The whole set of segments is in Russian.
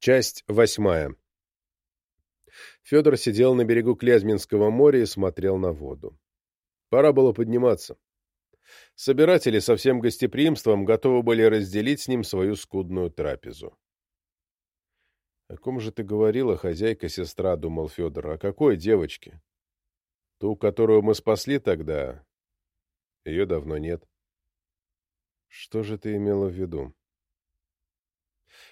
Часть восьмая. Федор сидел на берегу Клязьминского моря и смотрел на воду. Пора было подниматься. Собиратели со всем гостеприимством готовы были разделить с ним свою скудную трапезу. — О ком же ты говорила, хозяйка-сестра, — думал Федор, — о какой девочке? Ту, которую мы спасли тогда, ее давно нет. Что же ты имела в виду?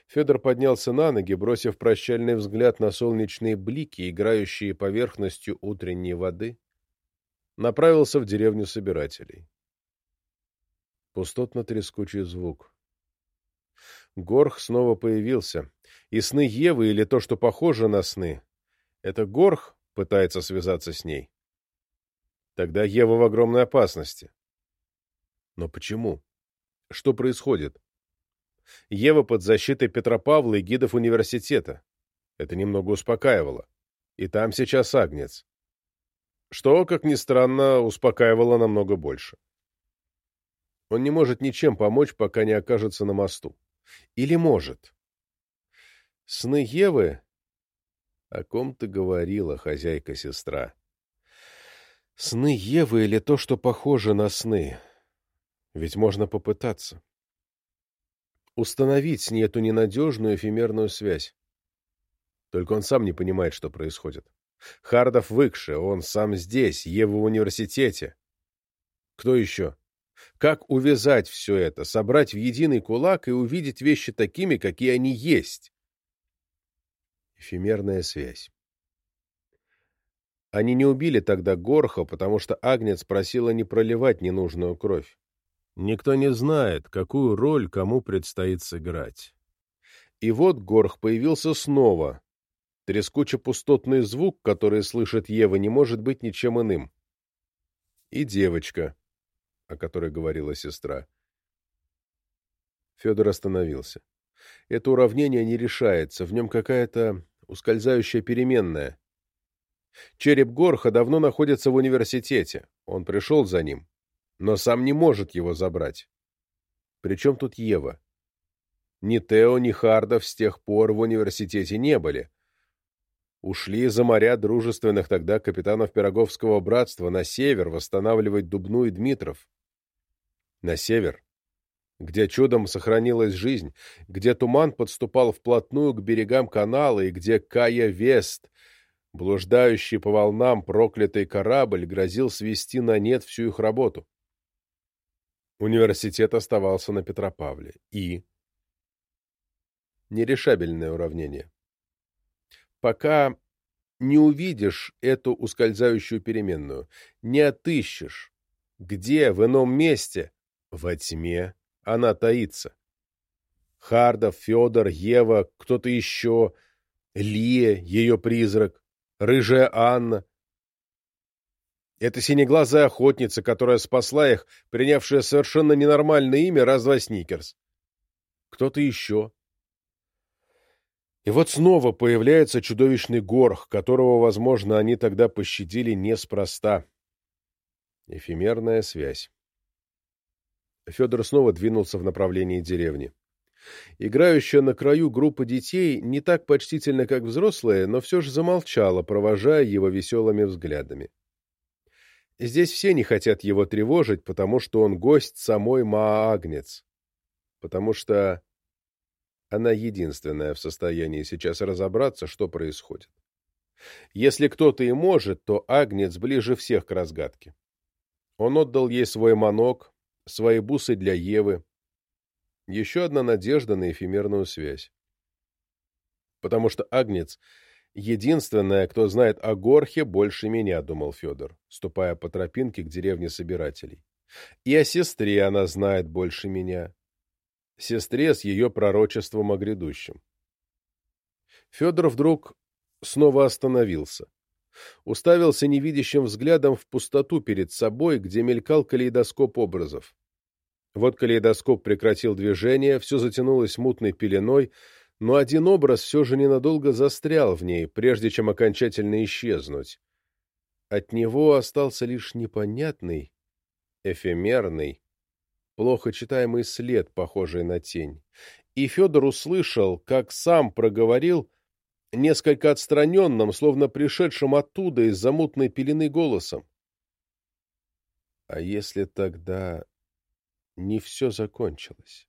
Федор поднялся на ноги, бросив прощальный взгляд на солнечные блики, играющие поверхностью утренней воды, направился в деревню собирателей. Пустотно-трескучий звук. Горх снова появился, и сны Евы, или то, что похоже на сны, это Горх пытается связаться с ней. Тогда Ева в огромной опасности. Но почему? Что происходит? Ева под защитой Петропавла и гидов университета. Это немного успокаивало. И там сейчас Агнец. Что, как ни странно, успокаивало намного больше. Он не может ничем помочь, пока не окажется на мосту. Или может? Сны Евы? О ком ты говорила, хозяйка-сестра? Сны Евы или то, что похоже на сны? Ведь можно попытаться установить с ней эту ненадежную эфемерную связь. Только он сам не понимает, что происходит. Хардов выкше, он сам здесь, Ева в университете. Кто еще? Как увязать все это, собрать в единый кулак и увидеть вещи такими, какие они есть? Эфемерная связь. Они не убили тогда Горха, потому что Агнец просила не проливать ненужную кровь. Никто не знает, какую роль кому предстоит сыграть. И вот Горх появился снова. Трескуче-пустотный звук, который слышит Ева, не может быть ничем иным. И девочка, о которой говорила сестра. Федор остановился. Это уравнение не решается, в нем какая-то ускользающая переменная. Череп Горха давно находится в университете. Он пришел за ним но сам не может его забрать. Причем тут Ева? Ни Тео, ни Хардов с тех пор в университете не были. Ушли за моря дружественных тогда капитанов Пироговского братства на север восстанавливать Дубну и Дмитров. На север, где чудом сохранилась жизнь, где туман подступал вплотную к берегам канала и где Кая Вест, блуждающий по волнам проклятый корабль, грозил свести на нет всю их работу. Университет оставался на Петропавле. И? Нерешабельное уравнение. Пока не увидишь эту ускользающую переменную, не отыщешь, где в ином месте, во тьме, она таится. Хардов, Федор, Ева, кто-то еще, Лия, ее призрак, рыжая Анна, это синеглазая охотница, которая спасла их, принявшая совершенно ненормальное имя раз-два Сникерс. Кто-то еще. И вот снова появляется чудовищный горх, которого, возможно, они тогда пощадили неспроста. Эфемерная связь. Федор снова двинулся в направлении деревни. Играющая на краю группа детей не так почтительно, как взрослые, но все же замолчала, провожая его веселыми взглядами. Здесь все не хотят его тревожить, потому что он гость самой Маагнец. Потому что она единственная в состоянии сейчас разобраться, что происходит. Если кто-то и может, то Агнец ближе всех к разгадке. Он отдал ей свой манок, свои бусы для Евы. Еще одна надежда на эфемерную связь. Потому что Агнец Единственная, кто знает о Горхе больше меня, думал Федор, ступая по тропинке к деревне собирателей. И о сестре она знает больше меня. Сестре с ее пророчеством о грядущем. Федор вдруг снова остановился. Уставился невидящим взглядом в пустоту перед собой, где мелькал калейдоскоп образов. Вот калейдоскоп прекратил движение, все затянулось мутной пеленой, но один образ все же ненадолго застрял в ней, прежде чем окончательно исчезнуть. От него остался лишь непонятный, эфемерный, плохо читаемый след, похожий на тень. И Федор услышал, как сам проговорил, несколько отстраненным, словно пришедшим оттуда из замутной пелены голосом. А если тогда не все закончилось?